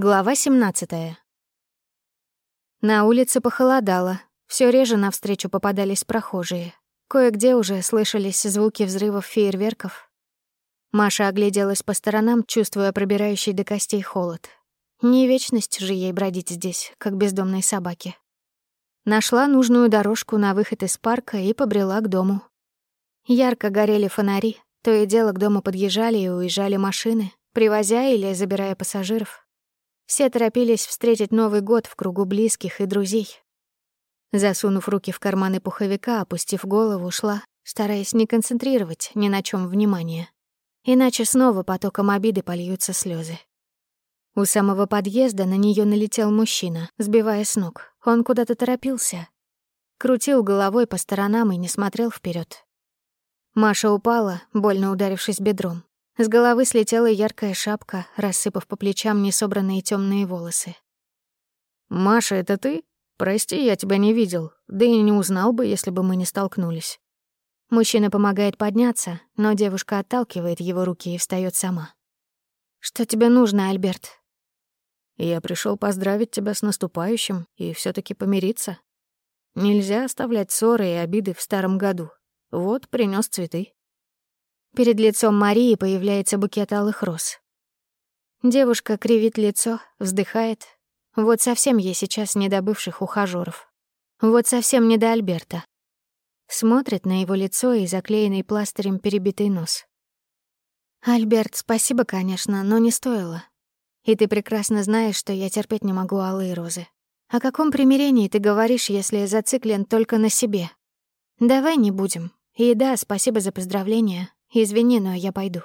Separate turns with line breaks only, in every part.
Глава 17. На улице похолодало. Все реже навстречу попадались прохожие. Кое-где уже слышались звуки взрывов фейерверков. Маша огляделась по сторонам, чувствуя пробирающий до костей холод. Не вечность же ей бродить здесь, как бездомной собаке. Нашла нужную дорожку на выход из парка и побрела к дому. Ярко горели фонари, то и дело к дому подъезжали и уезжали машины, привозя или забирая пассажиров. Все торопились встретить Новый год в кругу близких и друзей. Засунув руки в карманы пуховика, опустив голову, шла, стараясь не концентрировать ни на чем внимание. Иначе снова потоком обиды польются слезы. У самого подъезда на нее налетел мужчина, сбивая с ног. Он куда-то торопился. Крутил головой по сторонам и не смотрел вперед. Маша упала, больно ударившись бедром. С головы слетела яркая шапка, рассыпав по плечам несобранные темные волосы.
«Маша, это ты? Прости, я тебя не видел, да и не узнал бы, если бы мы не столкнулись».
Мужчина помогает подняться, но девушка отталкивает его руки и встает сама. «Что тебе нужно, Альберт?»
«Я пришел поздравить тебя с наступающим и все таки помириться. Нельзя оставлять ссоры и обиды в старом году. Вот, принес цветы».
Перед лицом Марии появляется букет алых роз. Девушка кривит лицо, вздыхает. Вот совсем ей сейчас не до бывших ухажёров. Вот совсем не до Альберта. Смотрит на его лицо и заклеенный пластырем перебитый нос. «Альберт, спасибо, конечно, но не стоило. И ты прекрасно знаешь, что я терпеть не могу алые розы. О каком примирении ты говоришь, если зациклен только на себе? Давай не будем. И да, спасибо за поздравления, Извини, но я пойду.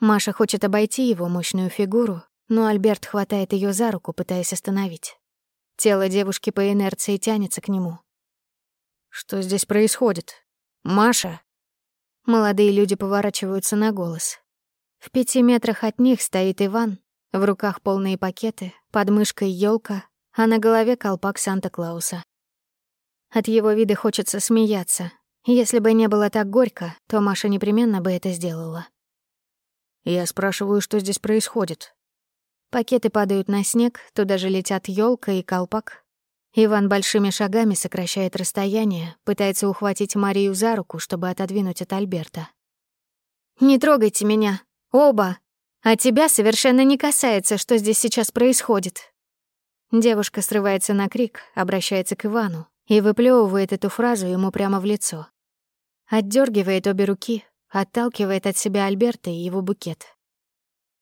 Маша хочет обойти его мощную фигуру, но Альберт хватает ее за руку, пытаясь остановить. Тело девушки по инерции тянется к нему.
«Что здесь происходит? Маша!»
Молодые люди поворачиваются на голос. В пяти метрах от них стоит Иван, в руках полные пакеты, под мышкой елка, а на голове колпак Санта-Клауса. От его вида хочется смеяться, если бы не было так горько, то Маша непременно бы это сделала.
Я спрашиваю, что здесь происходит.
Пакеты падают на снег, туда же летят елка и колпак. Иван большими шагами сокращает расстояние, пытается ухватить Марию за руку, чтобы отодвинуть от Альберта. «Не трогайте меня! Оба! А тебя совершенно не касается, что здесь сейчас происходит!» Девушка срывается на крик, обращается к Ивану и выплевывает эту фразу ему прямо в лицо. Отдергивает обе руки, отталкивает от себя Альберта и его букет.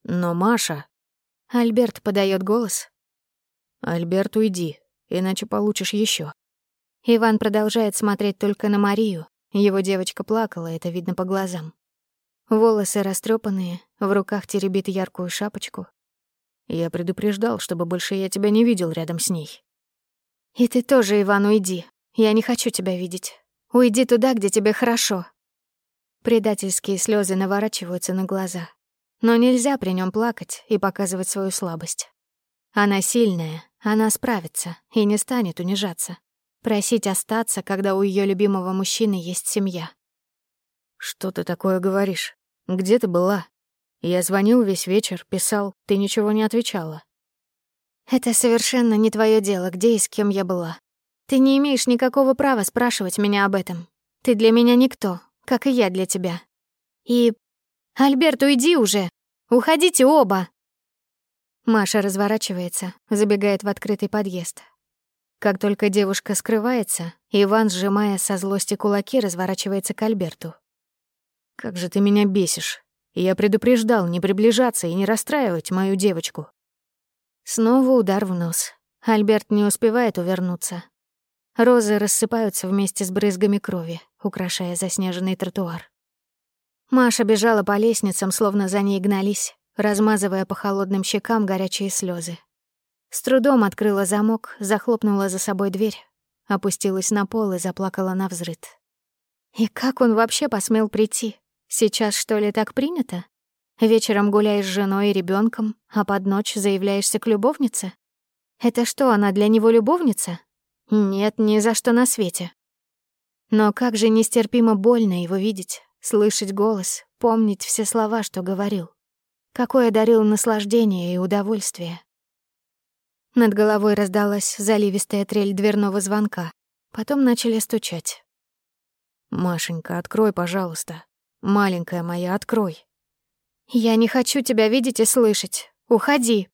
«Но Маша...»
Альберт подает голос.
«Альберт, уйди, иначе получишь еще.
Иван продолжает смотреть только на Марию. Его девочка плакала, это видно по глазам. Волосы растрепанные, в руках теребит яркую шапочку.
Я предупреждал, чтобы больше я тебя не видел рядом с ней.
И ты тоже, Иван, уйди. Я не хочу тебя видеть. Уйди туда, где тебе хорошо. Предательские слезы наворачиваются на глаза. Но нельзя при нем плакать и показывать свою слабость. Она сильная, она справится и не станет унижаться. Просить остаться, когда у ее любимого мужчины есть семья.
«Что ты такое говоришь? Где ты была? Я звонил весь вечер, писал, ты ничего не отвечала».
«Это совершенно не твое дело, где и с кем я была. Ты не имеешь никакого права спрашивать меня об этом. Ты для меня никто, как и я для тебя. И... Альберт, уйди уже! Уходите оба!» Маша разворачивается, забегает в открытый подъезд. Как только девушка скрывается, Иван, сжимая со злости кулаки, разворачивается к Альберту.
«Как же ты меня бесишь! Я предупреждал не приближаться и не расстраивать мою девочку».
Снова удар в нос. Альберт не успевает увернуться. Розы рассыпаются вместе с брызгами крови, украшая заснеженный тротуар. Маша бежала по лестницам, словно за ней гнались, размазывая по холодным щекам горячие слезы. С трудом открыла замок, захлопнула за собой дверь, опустилась на пол и заплакала на взрыд. И как он вообще посмел прийти? Сейчас, что ли, так принято? Вечером гуляешь с женой и ребенком, а под ночь заявляешься к любовнице? Это что, она для него любовница? Нет, ни за что на свете. Но как же нестерпимо больно его видеть, слышать голос, помнить все слова, что говорил. какое дарил наслаждение и удовольствие. Над головой раздалась заливистая трель дверного звонка. Потом начали стучать.
«Машенька, открой, пожалуйста. Маленькая моя, открой».
«Я не хочу тебя видеть и слышать. Уходи».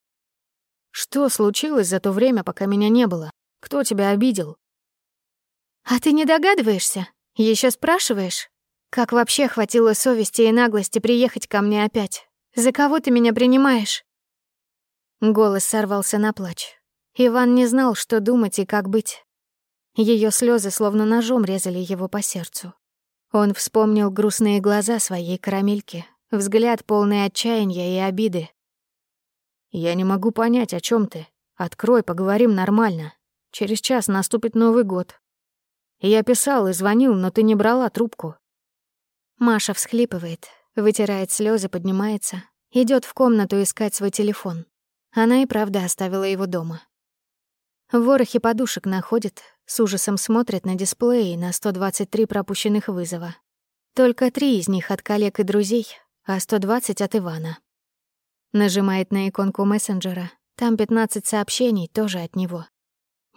«Что случилось за то время, пока меня не было? Кто тебя обидел?»
«А ты не догадываешься? Еще спрашиваешь? Как вообще хватило совести и наглости приехать ко мне опять? За кого ты меня принимаешь?» Голос сорвался на плач. Иван не знал, что думать и как быть. Ее слезы словно ножом резали его по сердцу. Он вспомнил грустные глаза своей карамельки, взгляд полный отчаяния и обиды.
«Я не могу понять, о чем ты. Открой, поговорим нормально. Через час наступит Новый год. Я писал и звонил, но ты не брала трубку».
Маша всхлипывает, вытирает слезы, поднимается, идет в комнату искать свой телефон. Она и правда оставила его дома. В ворохе подушек находит, с ужасом смотрит на дисплее на 123 пропущенных вызова. Только три из них от коллег и друзей, а 120 от Ивана. Нажимает на иконку мессенджера. Там 15 сообщений, тоже от него.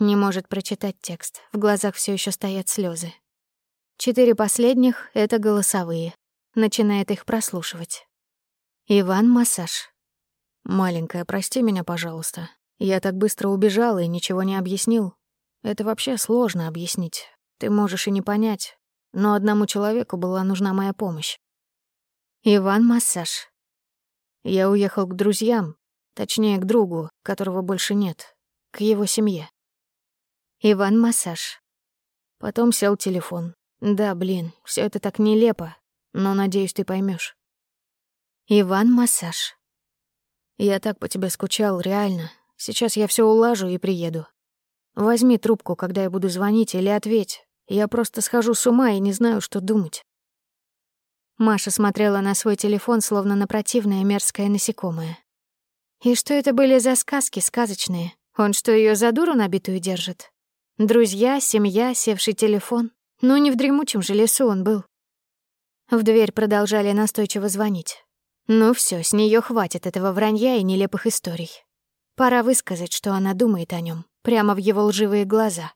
Не может прочитать текст, в глазах все еще стоят слезы. Четыре последних — это голосовые. Начинает их прослушивать. Иван Массаж.
«Маленькая, прости меня, пожалуйста. Я так быстро убежал и ничего не объяснил. Это вообще сложно объяснить. Ты можешь и не понять. Но одному человеку была нужна моя помощь.
Иван Массаж.
Я уехал к друзьям, точнее, к другу, которого больше нет, к его семье.
Иван Массаж.
Потом сел телефон. Да, блин, все это так нелепо, но надеюсь, ты поймешь.
Иван Массаж.
Я так по тебе скучал, реально. Сейчас я все улажу и приеду. Возьми трубку, когда я буду звонить, или ответь. Я просто схожу с ума и не знаю, что думать».
Маша смотрела на свой телефон, словно на противное мерзкое насекомое. И что это были за сказки сказочные? Он что, ее за дуру набитую держит? Друзья, семья, севший телефон. Ну, не в дремучем же лесу он был. В дверь продолжали настойчиво звонить. Ну все, с нее хватит этого вранья и нелепых историй. Пора высказать, что она думает о нем, прямо в его лживые глаза.